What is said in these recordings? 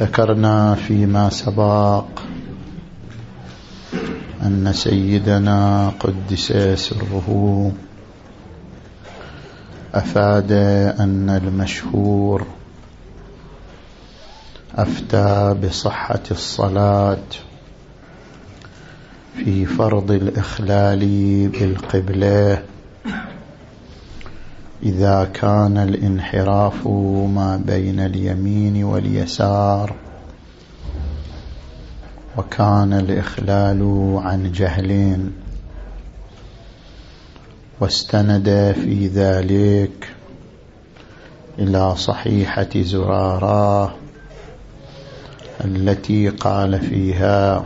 ذكرنا فيما سبق أن سيدنا قدس سره أفاد أن المشهور أفتى بصحة الصلاة في فرض الإخلال بالقبلة إذا كان الانحراف ما بين اليمين واليسار وكان الإخلال عن جهل واستند في ذلك إلى صحيحة زرارة التي قال فيها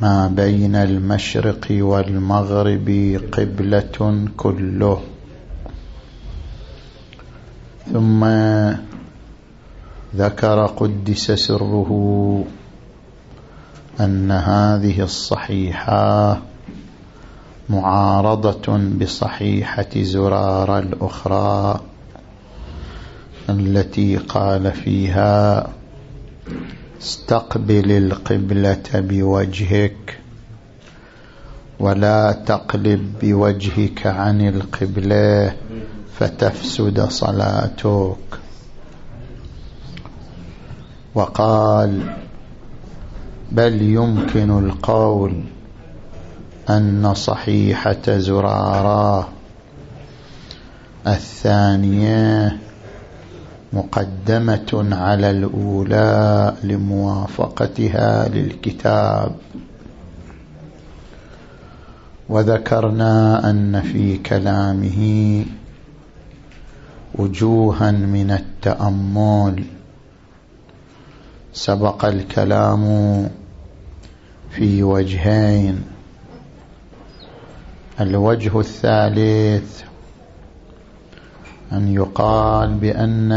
ما بين المشرق والمغرب قبلة كله. ثم ذكر قدس سره أن هذه الصحيحة معارضة بصحيحة زرار الأخرى التي قال فيها استقبل القبلة بوجهك ولا تقلب بوجهك عن القبلة فتفسد صلاتك. وقال بل يمكن القول أن صحيحة زرارة الثانية مقدمة على الأولى لموافقتها للكتاب. وذكرنا أن في كلامه وجوها من التأمل. سبق الكلام في وجهين. الوجه الثالث أن يقال بأن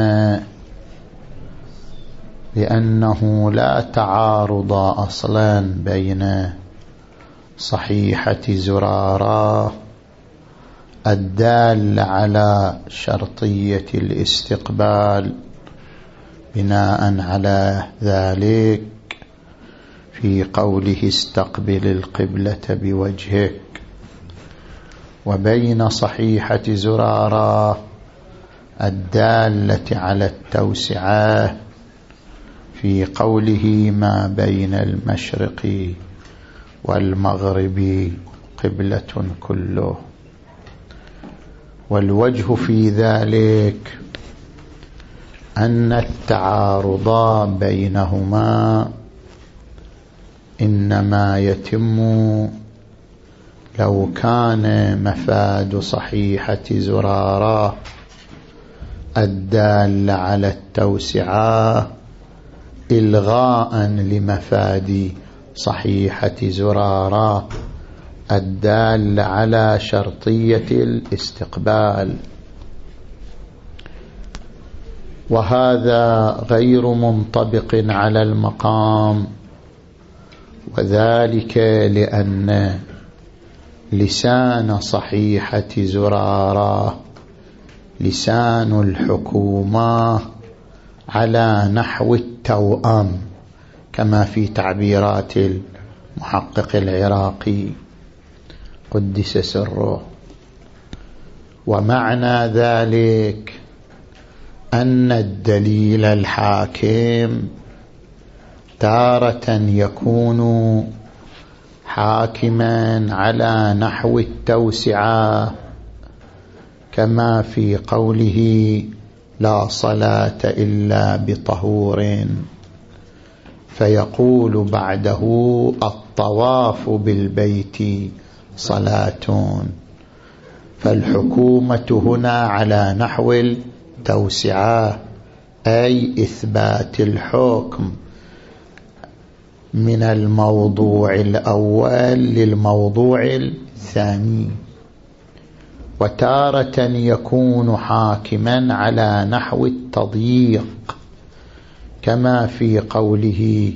بأنه لا تعارض أصلا بين صحيحة زرارة الدال على شرطية الاستقبال بناء على ذلك في قوله استقبل القبلة بوجهك. وبين صحيحة زرارة الدالة على التوسعة في قوله ما بين المشرق والمغرب قبلة كله. والوجه في ذلك أن التعارض بينهما إنما يتم لو كان مفاد صحيحة زرارة الدال على التوسعة إلغاء لمفاد صحيحة زرارة الدال على شرطية الاستقبال. وهذا غير منطبق على المقام وذلك لأن لسان صحيحة زرارة لسان الحكومة على نحو التوأم كما في تعبيرات المحقق العراقي. قدس سره. ومعنى ذلك أن الدليل الحاكم تارة يكون حاكما على نحو التوسعة كما في قوله لا صلاة إلا بطهور. فيقول بعده الطواف بالبيت صلاة فالحكومة هنا على نحو التوسعة أي إثبات الحكم من الموضوع الأول للموضوع الثاني. وتارة يكون حاكما على نحو التضييق كما في قوله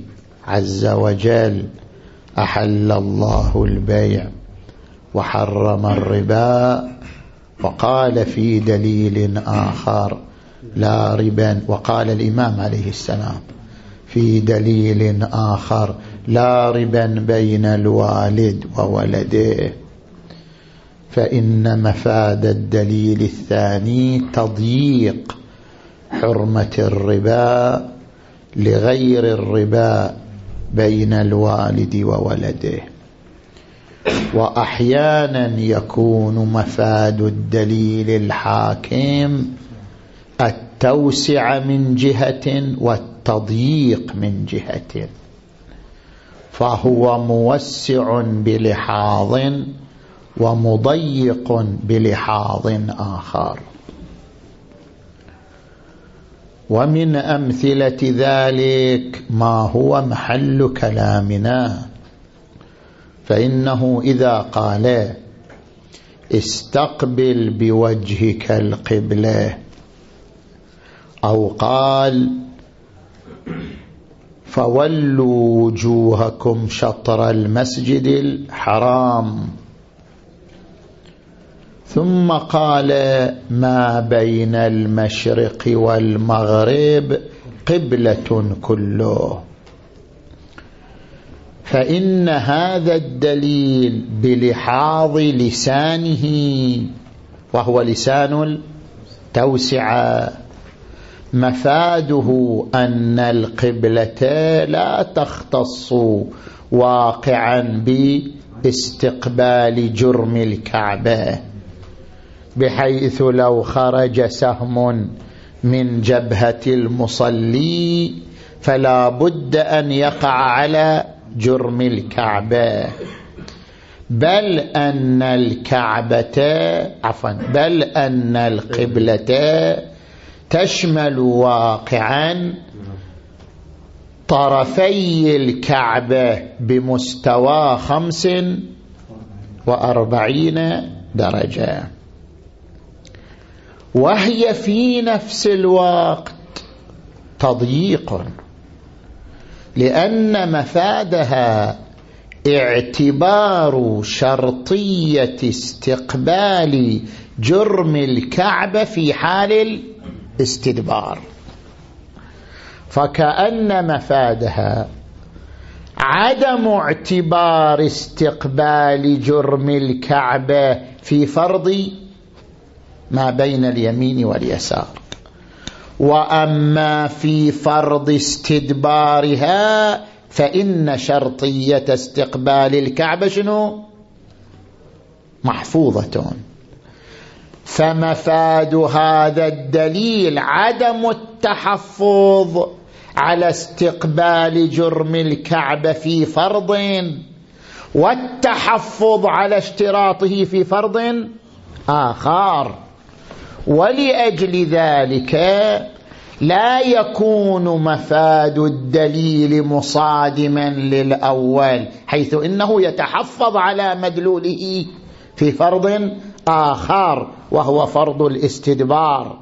عز وجل أحل الله البيع. وحرم الربا وقال في دليل آخر لا ربا وقال الإمام عليه السلام في دليل آخر لا ربا بين الوالد وولده. فإن مفاد الدليل الثاني تضييق حرمة الربا لغير الربا بين الوالد وولده. وأحيانا يكون مفاد الدليل الحاكم التوسع من جهة والتضييق من جهة. فهو موسع بلحاظ ومضيق بلحاظ آخر. ومن أمثلة ذلك ما هو محل كلامنا. فإنه إذا قال استقبل بوجهك القبلة أو قال فولوا وجوهكم شطر المسجد الحرام. ثم قال ما بين المشرق والمغرب قبلة كله. فإن هذا الدليل بلحاظ لسانه وهو لسان التوسعة مفاده أن القبلة لا تختص واقعا باستقبال جرم الكعبة بحيث لو خرج سهم من جبهة المصلي فلا بد أن يقع على جرم الكعبة. بل أن الكعبة عفوا بل أن القبلة تشمل واقعا طرفي الكعبة بمستوى خمس وأربعين درجة. وهي في نفس الوقت تضييق. لأن مفادها اعتبار شرطية استقبال جرم الكعبة في حال الاستدبار. فكأن مفادها عدم اعتبار استقبال جرم الكعبة في فرض ما بين اليمين واليسار. وأما في فرض استدبارها فإن شرطية استقبال الكعبة شنو؟ محفوظة. فمفاد هذا الدليل عدم التحفظ على استقبال جرم الكعبة في فرض والتحفظ على اشتراطه في فرض آخر. ولأجل ذلك لا يكون مفاد الدليل مصادما للأول حيث إنه يتحفظ على مدلوله في فرض آخر وهو فرض الاستدبار.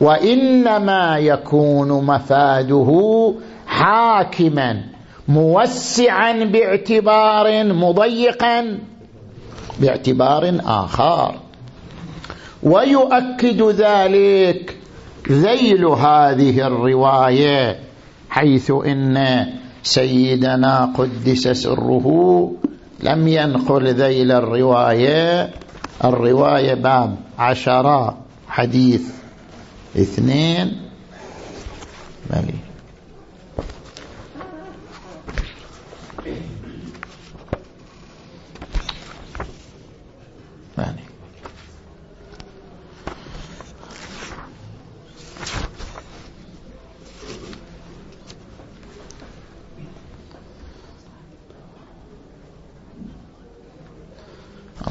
وإنما يكون مفاده حاكما موسعا باعتبار مضيقا باعتبار آخر. ويؤكد ذلك. ذيل هذه الرواية حيث إن سيدنا قدس سره لم ينقل ذيل الرواية. الرواية باب عشرة حديث اثنين. ملي.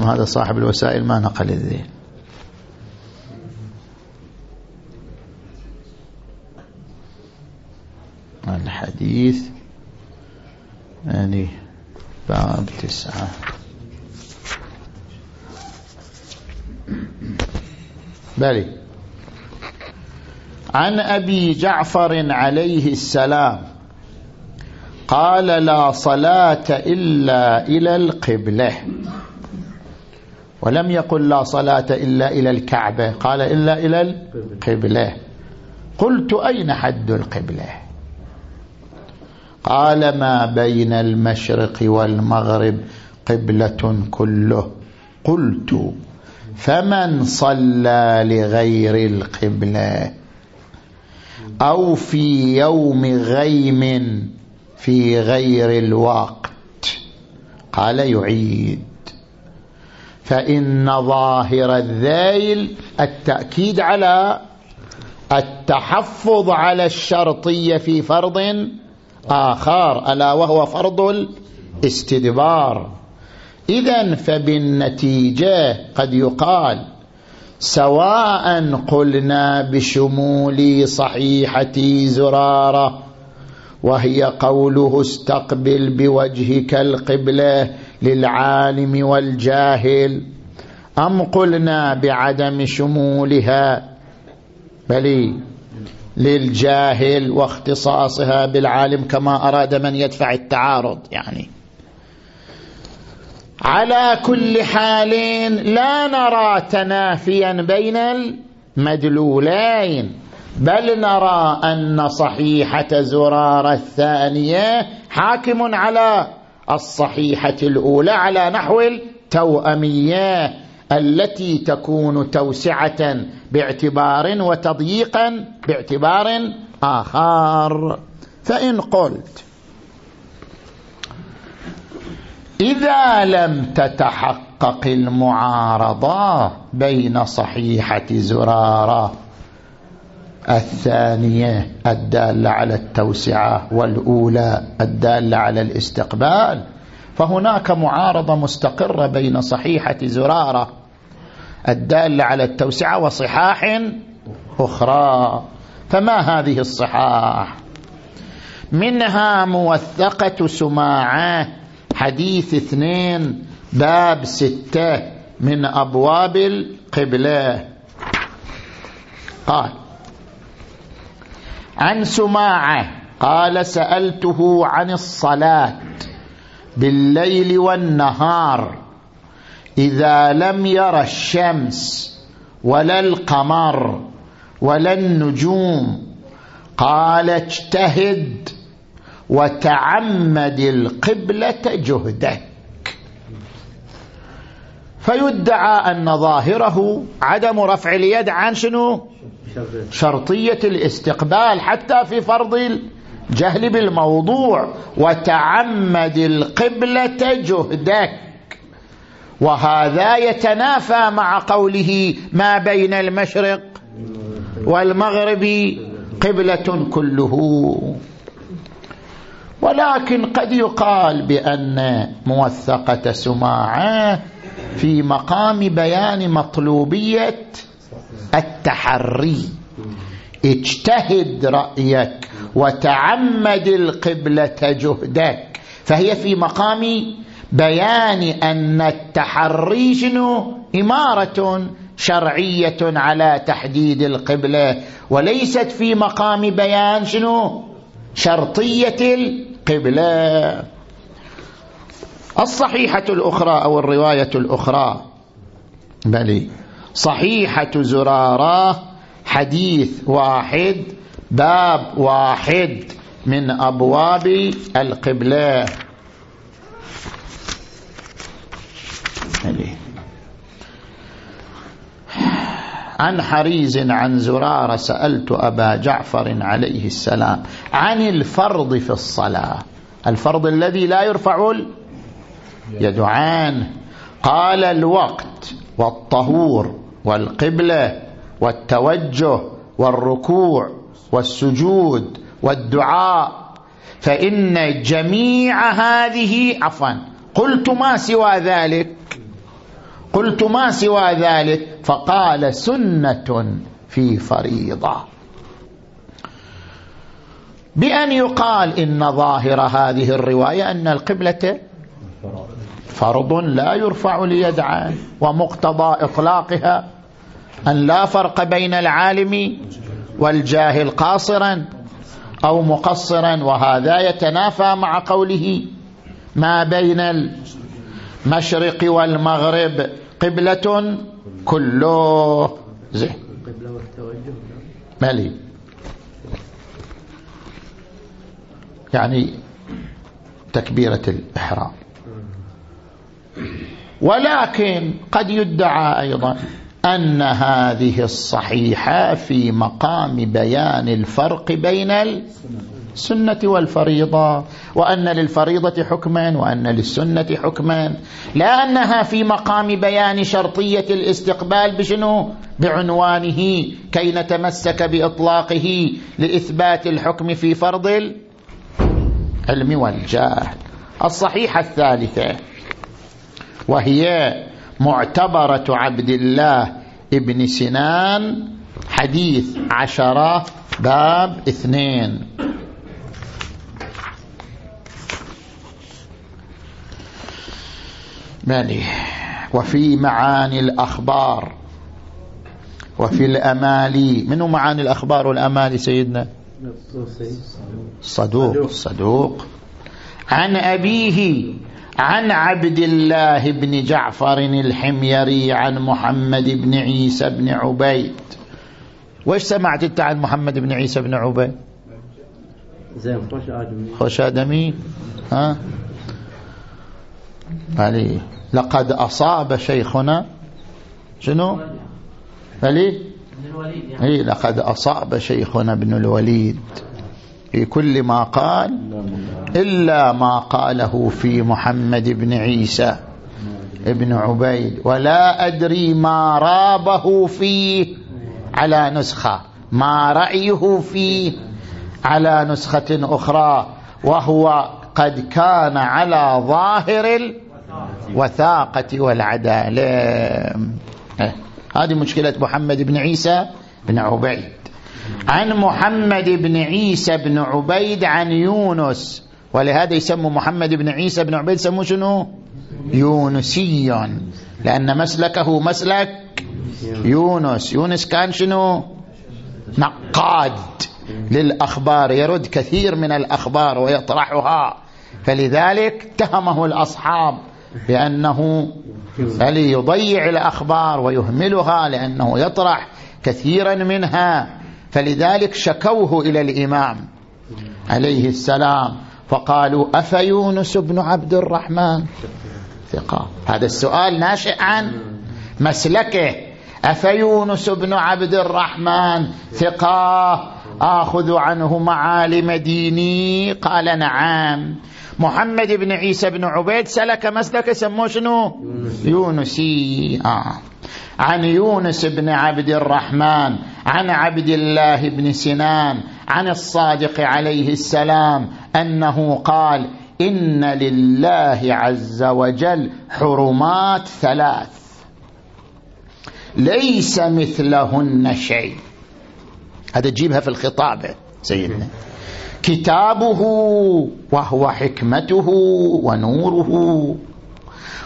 هذا صاحب الوسائل ما نقل الذيل. عن حديث يعني باب تسعة. بلي. عن أبي جعفر عليه السلام قال لا صلاة إلا إلى القبلة. ولم يقل لا صلاة إلا إلى الكعبة. قال إلا إلى القبلة. قلت أين حد القبلة؟ قال ما بين المشرق والمغرب قبلة كله. قلت فمن صلى لغير القبلة؟ أو في يوم غيم في غير الوقت؟ قال يعيد. فإن ظاهر الذيل التأكيد على التحفظ على الشرطية في فرض آخر ألا وهو فرض الاستدبار. إذا فبالنتيجة قد يقال سواء قلنا بشمول صحيحة زرارة وهي قوله استقبل بوجهك القبلة للعالم والجاهل. أم قلنا بعدم شمولها؟ بل للجاهل واختصاصها بالعالم كما أراد من يدفع التعارض يعني. على كل حال لا نرى تنافيا بين المدلولين بل نرى أن صحيحة زرار الثانية حاكم على الصحيحة الأولى على نحو التوأمية التي تكون توسعة باعتبار وتضييقا باعتبار آخر. فإن قلت إذا لم تتحقق المعارضة بين صحيحة زرارة الثانية الدالة على التوسعة والأولى الدالة على الاستقبال. فهناك معارضة مستقرة بين صحيحة زرارة الدالة على التوسعة وصحاح أخرى. فما هذه الصحاح؟ منها موثقة سماعة حديث اثنين باب ستة من أبواب القبلة. قال عن سماعة. قال سألته عن الصلاة بالليل والنهار إذا لم ير الشمس ولا القمر ولا النجوم. قال اجتهد وتعمد القبلة جهدك. فيدعى أن ظاهره عدم رفع اليد عن شنو؟ شرطية الاستقبال حتى في فرض الجهل بالموضوع وتعمد القبلة جهدك وهذا يتنافى مع قوله ما بين المشرق والمغرب قبلة كله. ولكن قد يقال بأن موثقة سماعة في مقام بيان مطلوبية التحري. اجتهد رأيك وتعمد القبلة جهدك. فهي في مقام بيان أن التحري شنو؟ إمارة شرعية على تحديد القبلة وليست في مقام بيان شنو؟ شرطية القبلة. الصحيحة الأخرى أو الرواية الأخرى بلي صحيحة زرارة حديث واحد باب واحد من أبواب القبلة. عن حريز عن زرار سألت أبا جعفر عليه السلام عن الفرض في الصلاة. الفرض الذي لا يرفع عنه قال الوقت والطهور. والقبلة والتوجه والركوع والسجود والدعاء. فإن جميع هذه عفوا قلت ما سوى ذلك؟ قلت ما سوى ذلك؟ فقال سنة في فريضة. بأن يقال إن ظاهر هذه الرواية أن القبلة فرض لا يرفع ليدعى ومقتضى إطلاقها أن لا فرق بين العالم والجاهل قاصرا أو مقصرا وهذا يتنافى مع قوله ما بين المشرق والمغرب قبلة كله. زين. مالي يعني تكبيرة الإحرام. ولكن قد يدعى أيضا أن هذه الصحيحة في مقام بيان الفرق بين السنة والفريضة وأن للفريضة حكما وأن للسنة حكما لا أنها في مقام بيان شرطية الاستقبال بشنو؟ بعنوانه كي نتمسك بإطلاقه لإثبات الحكم في فرض العلم والجهل. الصحيحة الثالثة وهي معتبرة عبد الله ابن سنان. حديث عشرة باب اثنين. مالي. وفي معاني الأخبار. وفي الأمالي. منو معاني الأخبار والأمالي سيدنا؟ صدوق. صدوق. عن أبيه عن عبد الله بن جعفر الحميري عن محمد بن عيسى بن عبيد. وش سمعت انت عن محمد بن عيسى بن عبيد؟ زين خوش آدمي. خوش آدمي؟ ها؟ علي لقد أصاب شيخنا. شنو؟ علي؟ إي لقد أصاب شيخنا ابن الوليد. في كل ما قال إلا ما قاله في محمد بن عيسى ابن عبيد ولا أدري ما رابه فيه على نسخة ما رأيه فيه على نسخة أخرى وهو قد كان على ظاهر الوثاقة والعدالة إيه. هذه مشكلة محمد بن عيسى بن عبيد عن محمد بن عيسى بن عبيد عن يونس. ولهذا يسموا محمد بن عيسى بن عبيد سموه شنو؟ يونسي لأن مسلكه مسلك يونس. يونس كان شنو؟ نقاد للأخبار. يرد كثير من الأخبار ويطرحها. فلذلك اتهمه الأصحاب بأنه يضيع الأخبار ويهملها لأنه يطرح كثيرا منها. فلذلك شكوه إلى الإمام عليه السلام فقالوا أفيونس بن عبد الرحمن؟ ثقة. هذا السؤال ناشئ عن مسلكه. أفيونس بن عبد الرحمن؟ ثقة. آخذ عنه معالم ديني. قال نعم. محمد بن عيسى بن عبيد سلك مسلك سموه شنو؟ يونسي. آه. عن يونس بن عبد الرحمن عن عبد الله بن سنان عن الصادق عليه السلام أنه قال إن لله عز وجل حرمات ثلاث ليس مثلهن شيء. هذا تجيبها في الخطابة سيدنا. كتابه وهو حكمته ونوره.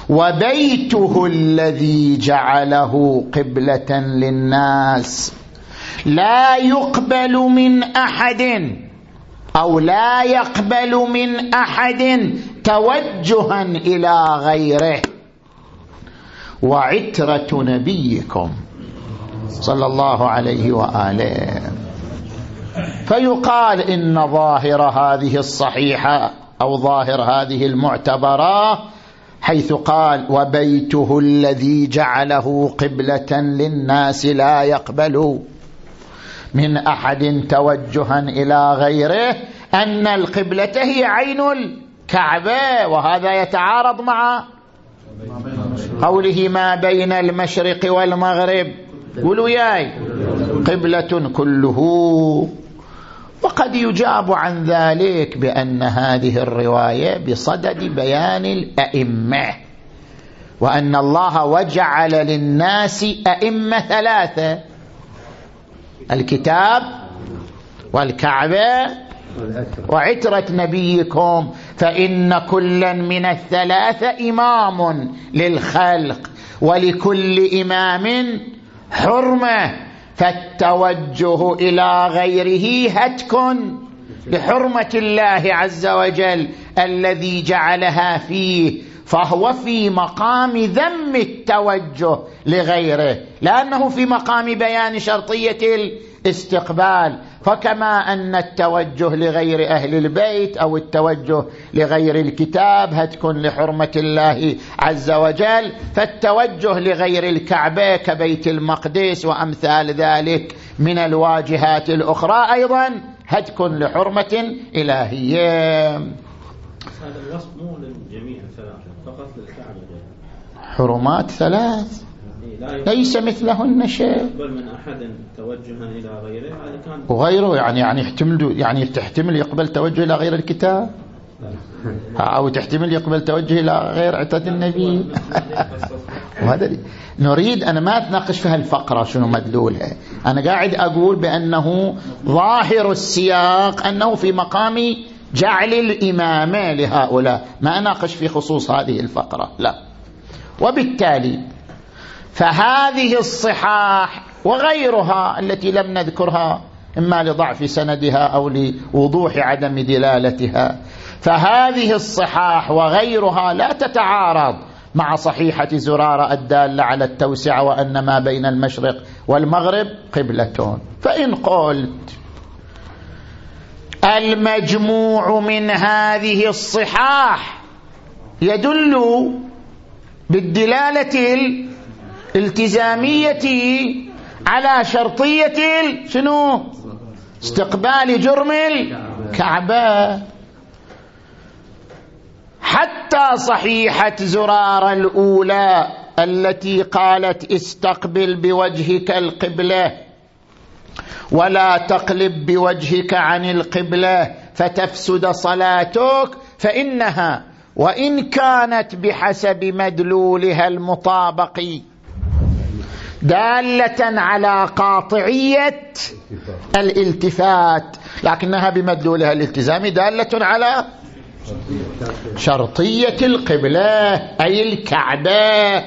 وبيته الذي جعله قبلة للناس. لا يقبل من أحد أو لا يقبل من أحد توجها إلى غيره. وعترة نبيكم صلى الله عليه وآله. فيقال إن ظاهر هذه الصحيحة أو ظاهر هذه المعتبرة حيث قال وبيته الذي جعله قبلة للناس لا يقبل من أحد توجها إلى غيره أن القبلة هي عين الكعبة وهذا يتعارض مع قوله ما بين المشرق والمغرب. قولوا ياي قبلة كله. وقد يجاب عن ذلك بأن هذه الرواية بصدد بيان الأئمة وأن الله وجعل للناس أئمة ثلاثة الكتاب والكعبة وعترة نبيكم فإن كلا من الثلاثة إمام للخلق ولكل إمام حرمة. فالتوجه إلى غيره هتك بحرمة الله عز وجل الذي جعلها فيه فهو في مقام ذم التوجه لغيره لأنه في مقام بيان شرطية الاستقبال فكما أن التوجه لغير أهل البيت أو التوجه لغير الكتاب هتكون لحرمة الله عز وجل فالتوجه لغير الكعبة كبيت المقدس وأمثال ذلك من الواجهات الأخرى أيضا هتكون لحرمة إلهية. هذا الوصف مو للجميع الثلاثة فقط للكعبة. حرمات ثلاث. ليس مثلهن شيء. من أحد توجها إلى غيره وغيره يعني يعني يحتمل يعني تحتمل يقبل توجه إلى غير الكتاب. أو تحتمل يقبل توجه إلى غير عتاد النبي. وهذا نريد أنا ما أتناقش في هالفقرة شنو مدلولها أنا قاعد أقول بأنه ظاهر السياق أنه في مقام جعل الإمامة لهؤلاء. ما أناقش في خصوص هذه الفقرة لا. وبالتالي فهذه الصحاح وغيرها التي لم نذكرها إما لضعف سندها أو لوضوح عدم دلالتها. فهذه الصحاح وغيرها لا تتعارض مع صحيحة زرارة الدالة على التوسعة وأن ما بين المشرق والمغرب قبلتون فإن قلت المجموع من هذه الصحاح يدل بالدلالة الالتزامية على شرطية شنو؟ استقبال جرم الكعبة. حتى صحيحة زرار الأولى التي قالت استقبل بوجهك القبلة ولا تقلب بوجهك عن القبلة فتفسد صلاتك فإنها وإن كانت بحسب مدلولها المطابق دالة على قاطعية الالتفات لكنها بمدلولها الالتزامي دالة على شرطية القبلة أي الكعبة.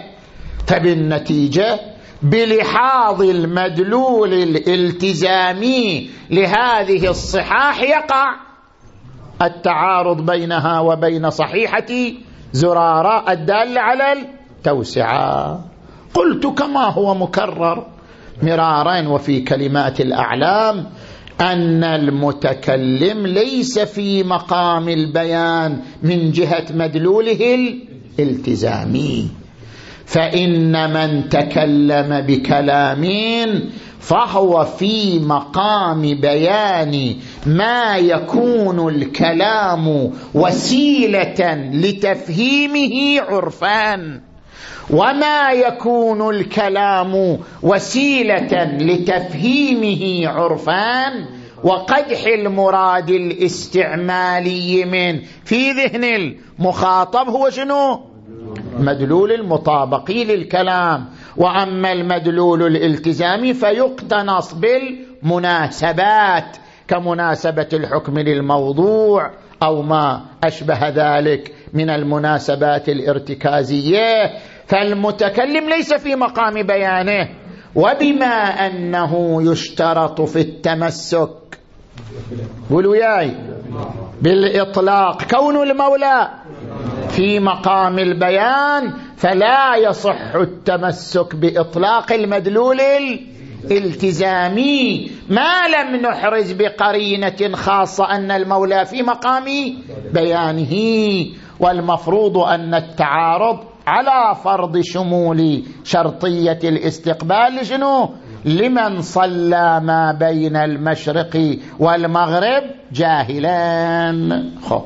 فبالنتيجة بلحاظ المدلول الالتزامي لهذه الصحاح يقع التعارض بينها وبين صحيحة زرارة الدالة على التوسعة. قلت كما هو مكرر. مرارا وفي كلمات الأعلام أن المتكلم ليس في مقام البيان من جهة مدلوله الالتزامي. فإن من تكلم بكلام فهو في مقام بيان ما يكون الكلام وسيلة لتفهيمه عرفان وما يكون الكلام وسيلة لتفهيمه عرفان وقدح المراد الاستعمالي من في ذهن المخاطب هو شنو؟ مدلول المطابقي للكلام. وأما المدلول الالتزامي فيقتنص بالمناسبات كمناسبة الحكم للموضوع أو ما أشبه ذلك من المناسبات الارتكازية. فالمتكلم ليس في مقام بيانه وبما أنه يشترط في التمسك. قولوا ياي بالإطلاق. كون المولى في مقام البيان فلا يصح التمسك بإطلاق المدلول الالتزامي. ما لم نحرز بقرينة خاصة أن المولى في مقام بيانه والمفروض أن التعارض على فرض شمول شرطية الاستقبال لشنو لمن صلى ما بين المشرق والمغرب جاهلا. خب.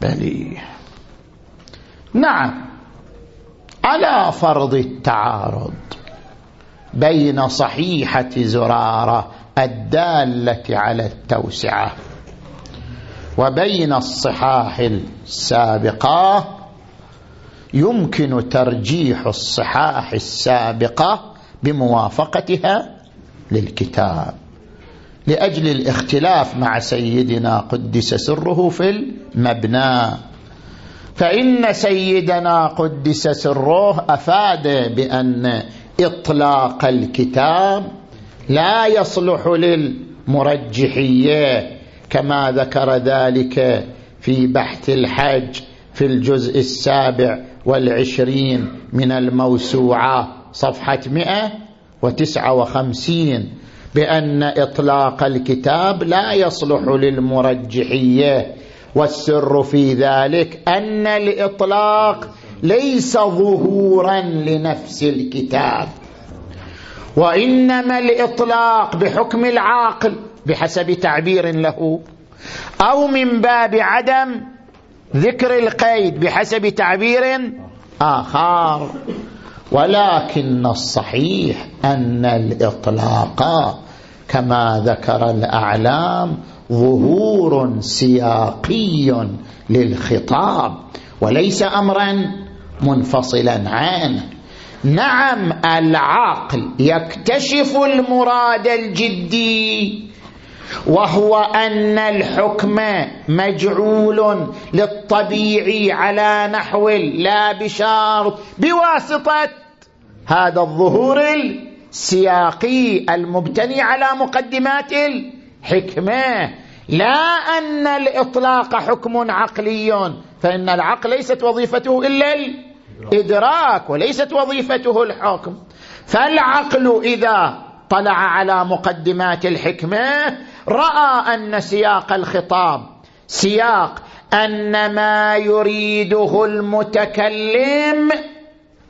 بلي. نعم. على فرض التعارض بين صحيحة زرارة الدالة على التوسعة. وبين الصحاح السابقة يمكن ترجيح الصحاح السابقة بموافقتها للكتاب لأجل الاختلاف مع سيدنا قدس سره في المبنى. فإن سيدنا قدس سره أفاد بأن إطلاق الكتاب لا يصلح للمرجحية كما ذكر ذلك في بحث الحج في الجزء السابع والعشرين من الموسوعة صفحة مئة وتسعة وخمسين بأن إطلاق الكتاب لا يصلح للمرجحية والسر في ذلك أن الإطلاق ليس ظهورا لنفس الكتاب وإنما الإطلاق بحكم العاقل بحسب تعبير له. أو من باب عدم ذكر القيد بحسب تعبير آخر. ولكن الصحيح أن الإطلاق كما ذكر الأعلام ظهور سياقي للخطاب وليس أمرا منفصلا عنه نعم العقل يكتشف المراد الجدي وهو أن الحكم مجعول للطبيعي على نحو لا بشرط بواسطة هذا الظهور السياقي المبتني على مقدمات الحكمة. لا أن الإطلاق حكم عقلي فإن العقل ليست وظيفته إلا الإدراك وليست وظيفته الحكم. فالعقل إذا طلع على مقدمات الحكمة رأى أن سياق الخطاب سياق أن ما يريده المتكلم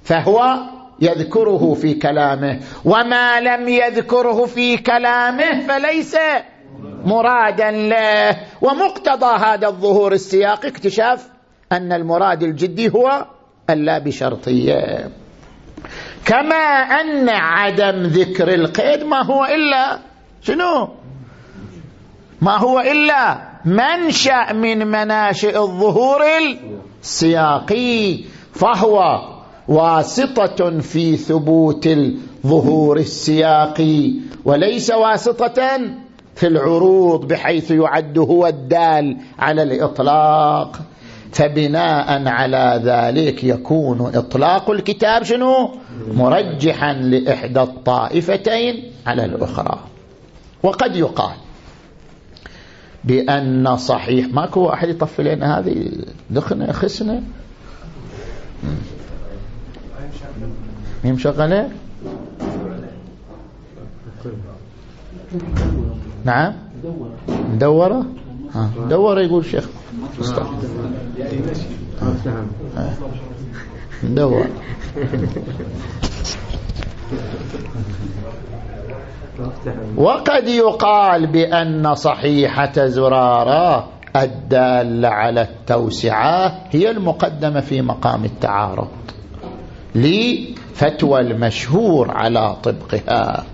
فهو يذكره في كلامه وما لم يذكره في كلامه فليس مرادا له. ومقتضى هذا الظهور السياقي اكتشاف أن المراد الجدي هو اللا بشرطية كما أن عدم ذكر القيد ما هو إلا شنو؟ ما هو إلا منشأ من مناشئ الظهور السياقي فهو واسطة في ثبوت الظهور السياقي وليس واسطة في العروض بحيث يعد هو الدال على الإطلاق. فبناء على ذلك يكون إطلاق الكتاب شنو؟ مرجحا لإحدى الطائفتين على الأخرى. وقد يقال بأن صحيح. ماكو واحد يطفي لنا هذه دخنة خسنة مين مشغلة؟ نعم. مدورة؟ ها مدورة يقول شيخ. مدورة. وقد يقال بأن صحيحة زرارة الدالة على التوسعة هي المقدمة في مقام التعارض لفتوى المشهور على طبقها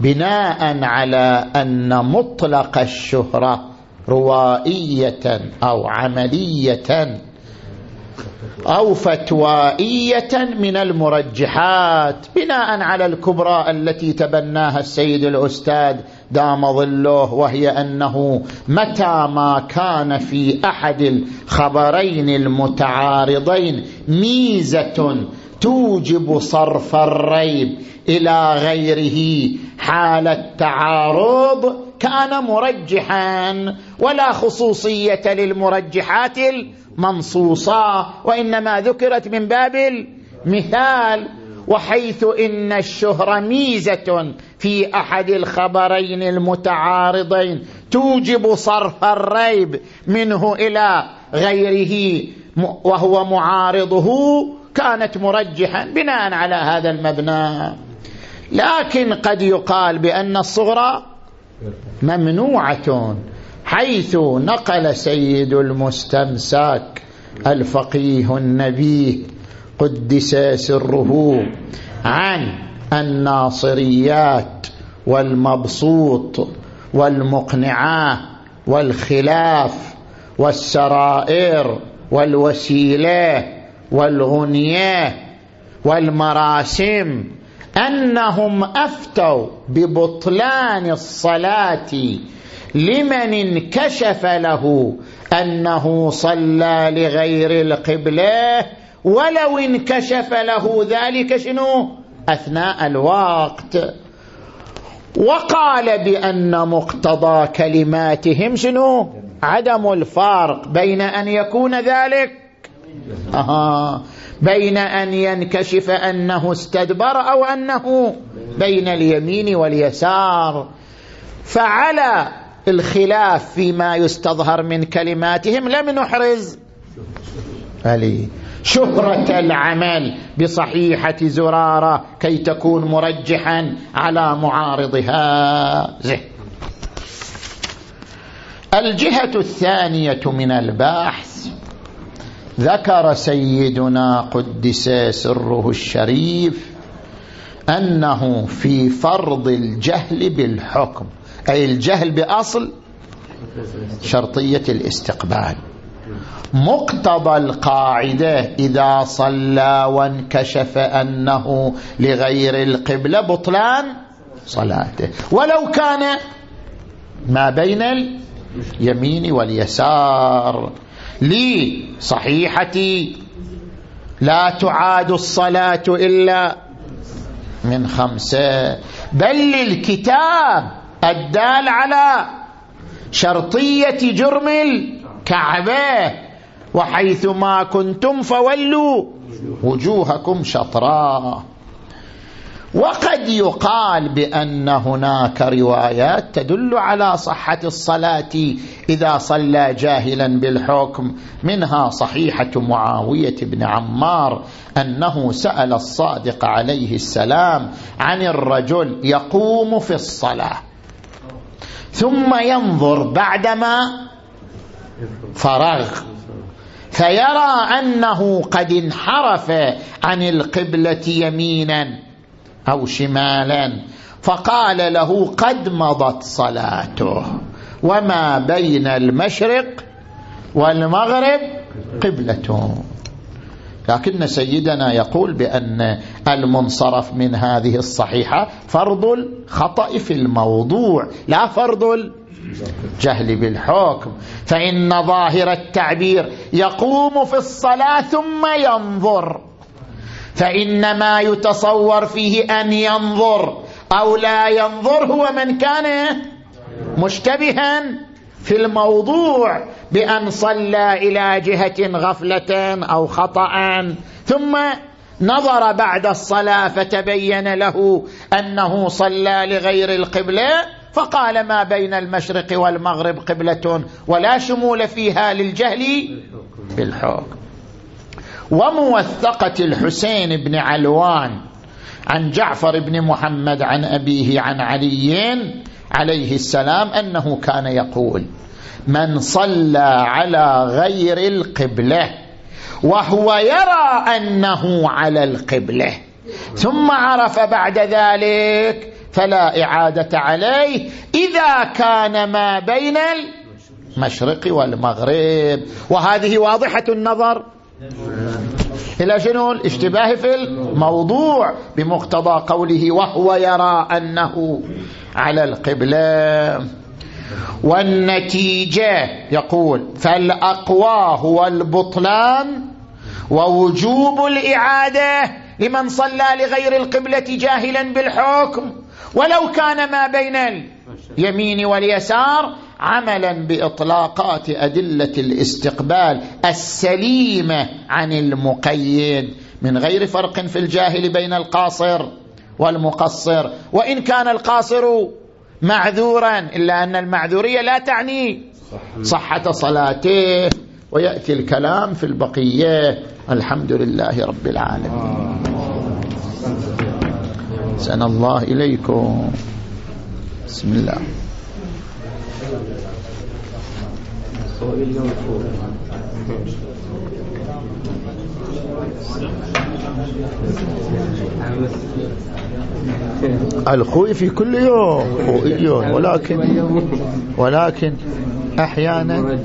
بناء على أن مطلق الشهرة روائية أو عملية أو فتوائية من المرجحات بناء على الكبرى التي تبناها السيد الأستاذ دام ظله وهي أنه متى ما كان في أحد الخبرين المتعارضين ميزة توجب صرف الريب إلى غيره حال التعارض كان مرجحا ولا خصوصية للمرجحات المنصوصة وإنما ذكرت من باب المثال وحيث إن الشهرة ميزة في أحد الخبرين المتعارضين توجب صرف الريب منه إلى غيره وهو معارضه كانت مرجحا بناء على هذا المبنى. لكن قد يقال بأن الصغرى ممنوعة حيث نقل سيد المستمساك الفقيه النبيه قدس سره عن الناصريات والمبسوط والمقنعات والخلاف والسرائر والوسيلة والغنية والمراسم أنهم أفتوا ببطلان الصلاة لمن انكشف له أنه صلى لغير القبلة ولو انكشف له ذلك شنو؟ أثناء الوقت. وقال بأن مقتضى كلماتهم شنو؟ عدم الفارق بين أن يكون ذلك. أها. بين أن ينكشف أنه استدبر أو أنه بين اليمين واليسار. فعلى الخلاف فيما يستظهر من كلماتهم لم نحرز. علي شهرة العمل بصحيحة زرارة كي تكون مرجحا على معارضها. الجهة الثانية من البحث ذكر سيدنا قدس سره الشريف أنه في فرض الجهل بالحكم أي الجهل بأصل شرطية الاستقبال. مقتضى القاعدة إذا صلى وانكشف أنه لغير القبلة بطلان صلاته. ولو كان ما بين اليمين واليسار لصحيحة لا تعاد الصلاة إلا من خمسة. بل للكتاب الدال على شرطية جرم الكعبة وحيثما كنتم فولوا وجوهكم شطرا. وقد يقال بأن هناك روايات تدل على صحة الصلاة إذا صلى جاهلا بالحكم. منها صحيحة معاوية بن عمار أنه سأل الصادق عليه السلام عن الرجل يقوم في الصلاة ثم ينظر بعدما فرغ فيرى أنه قد انحرف عن القبلة يمينا. أو شمالا. فقال له قد مضت صلاته. وما بين المشرق والمغرب قبلته لكن سيدنا يقول بأن المنصرف من هذه الصحيحة فرض الخطأ في الموضوع لا فرض الجهل بالحكم. فإن ظاهر التعبير يقوم في الصلاة ثم ينظر. فإن ما يتصور فيه أن ينظر أو لا ينظر هو من كان مشتبها في الموضوع بأن صلى إلى جهة غفلة أو خطأ ثم نظر بعد الصلاة فتبين له أنه صلى لغير القبلة فقال ما بين المشرق والمغرب قبلة ولا شمول فيها للجهل بالحكم. وموثقة الحسين بن علوان عن جعفر بن محمد عن أبيه عن علي عليه السلام أنه كان يقول من صلى على غير القبلة وهو يرى أنه على القبلة ثم عرف بعد ذلك فلا إعادة عليه إذا كان ما بين المشرق والمغرب. وهذه واضحة النظر؟ إلى شنو الاشتباه في الموضوع بمقتضى قوله وهو يرى أنه على القبلة. والنتيجة يقول فالأقوى هو البطلان ووجوب الإعادة لمن صلى لغير القبلة جاهلا بالحكم. ولو كان ما بين اليمين واليسار عملا بإطلاقات أدلة الاستقبال السليمة عن المقيد. من غير فرق في الجاهل بين القاصر والمقصر. وإن كان القاصر معذورا إلا أن المعذورية لا تعني صحة صلاته. ويأتي الكلام في البقية. الحمد لله رب العالمين. سن الله إليكم. بسم الله. الخوي في كل يوم ولكن ولكن أحيانا